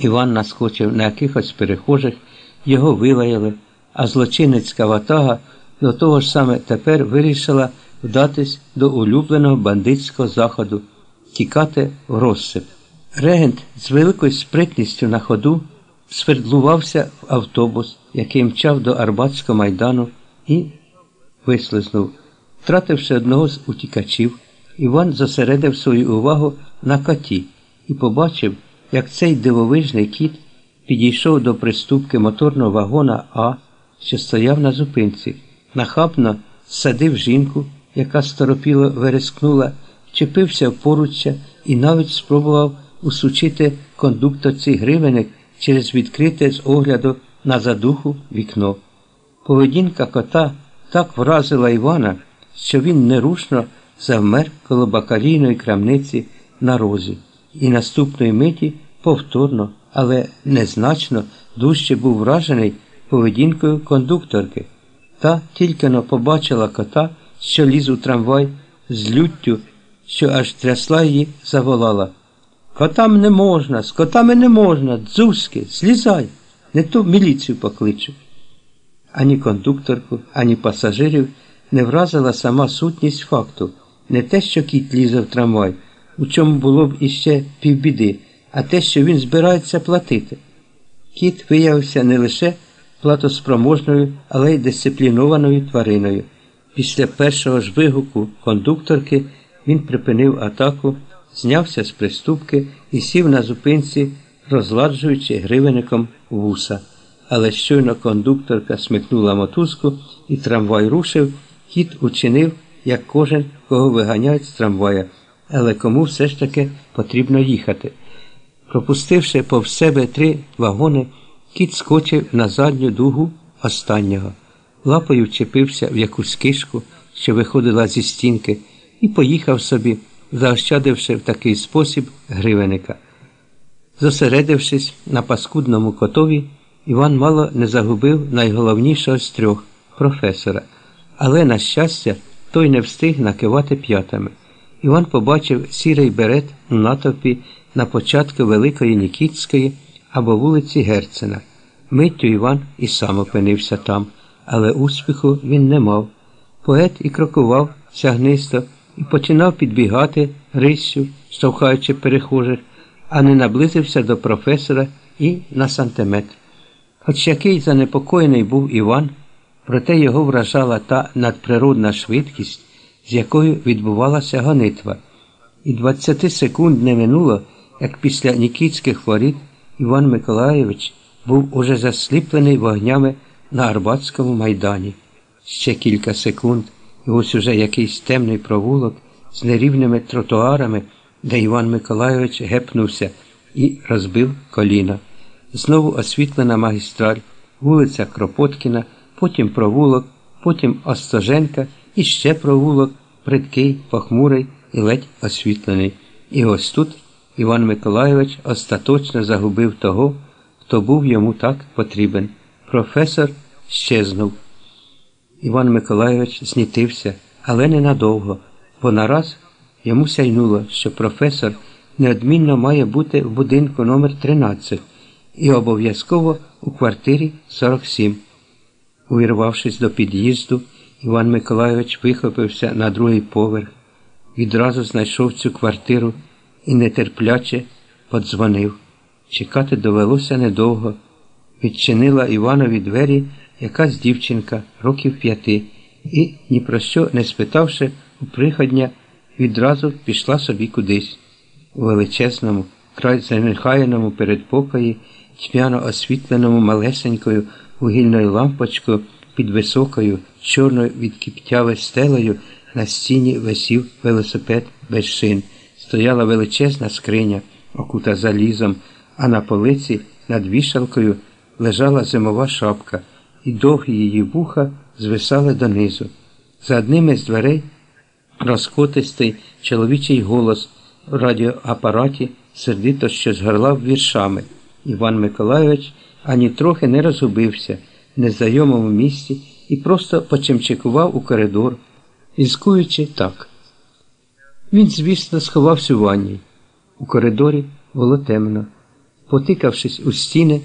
Іван наскочив на якихось перехожих, його вилаяли, а злочинницька ватага до того ж саме тепер вирішила вдатись до улюбленого бандитського заходу тікати в розсип. Регент з великою спритністю на ходу свердлувався в автобус, який мчав до Арбатського майдану, і вислизнув. Втративши одного з утікачів, Іван зосередив свою увагу на коті і побачив, як цей дивовижний кіт підійшов до приступки моторного вагона А, що стояв на зупинці, нахабно садив жінку, яка сторопіло верескнула, вчепився в поруччя і навіть спробував усучити кондукторці гривенник через відкрите з огляду на задуху вікно. Поведінка кота так вразила Івана, що він нерушно завмер коло бакалійної крамниці на розі, і наступної миті повторно, але незначно дужче був вражений поведінкою кондукторки. Та тільки но побачила кота, що ліз у трамвай з люттю, що аж трясла її, заволала. Котам не можна, з котами не можна, дзузьки, злізай, не то міліцію покличу. Ані кондукторку, ані пасажирів не вразила сама сутність факту, не те, що кіт лізе в трамвай, у чому було б іще півбіди, а те, що він збирається платити. Кіт виявився не лише платоспроможною, але й дисциплінованою твариною. Після першого ж вигуку кондукторки він припинив атаку, знявся з приступки і сів на зупинці, розладжуючи гривенником вуса. Але щойно кондукторка смикнула мотузку і трамвай рушив, кіт учинив, як кожен, кого виганяють з трамвая, але кому все ж таки потрібно їхати. Пропустивши повз себе три вагони, кіт скочив на задню дугу останнього, лапою вчепився в якусь кишку, що виходила зі стінки, і поїхав собі, заощадивши в такий спосіб гривеника. Зосередившись на паскудному котові, Іван мало не загубив найголовнішого з трьох професора, але, на щастя, той не встиг накивати п'ятами. Іван побачив сірий берет у натовпі на початку Великої Нікітської або вулиці Герцена. Миттю Іван і сам опинився там, але успіху він не мав. Поет і крокував сягнисто і починав підбігати риссю, штовхаючи перехожих, а не наблизився до професора і на сантиметр. Хоч який занепокоєний був Іван, проте його вражала та надприродна швидкість, з якою відбувалася гонитва, і 20 секунд не минуло, як після Нікітських воріт Іван Миколаєвич був уже засліплений вогнями на Арбатському майдані. Ще кілька секунд, і ось уже якийсь темний провулок з нерівними тротуарами, де Іван Миколайович гепнувся і розбив коліна. Знову освітлена магістраль, вулиця Кропоткіна, потім провулок, потім Остоженка і ще провулок, придкий, похмурий і ледь освітлений. І ось тут Іван Миколайович остаточно загубив того, хто був йому так потрібен. Професор щезнув. Іван Миколайович знітився, але ненадовго, бо нараз йому сяйнуло, що професор неодмінно має бути в будинку номер 13 і обов'язково у квартирі 47. Увірвавшись до під'їзду, Іван Миколайович вихопився на другий поверх, відразу знайшов цю квартиру і нетерпляче подзвонив. Чекати довелося недовго. Відчинила Іванові двері якась дівчинка років п'яти і, ні про що не спитавши у приходня, відразу пішла собі кудись. У величезному, край занехаяному передпокої, тьмяно освітленому малесенькою вугільною лампочкою під високою, чорною від стелею на стіні висів велосипед без шин. Стояла величезна скриня, окута залізом, а на полиці над вішалкою лежала зимова шапка, і довгі її вуха звисали донизу. За одним із дверей розкотистий чоловічий голос в радіоапараті сердито щось горлав віршами. Іван Миколайович ані трохи не розгубився незнайомому місці і просто почимчикував у коридор, іскуючи так. Він, звісно, сховався у ванні. У коридорі було темно. потикавшись у стіни,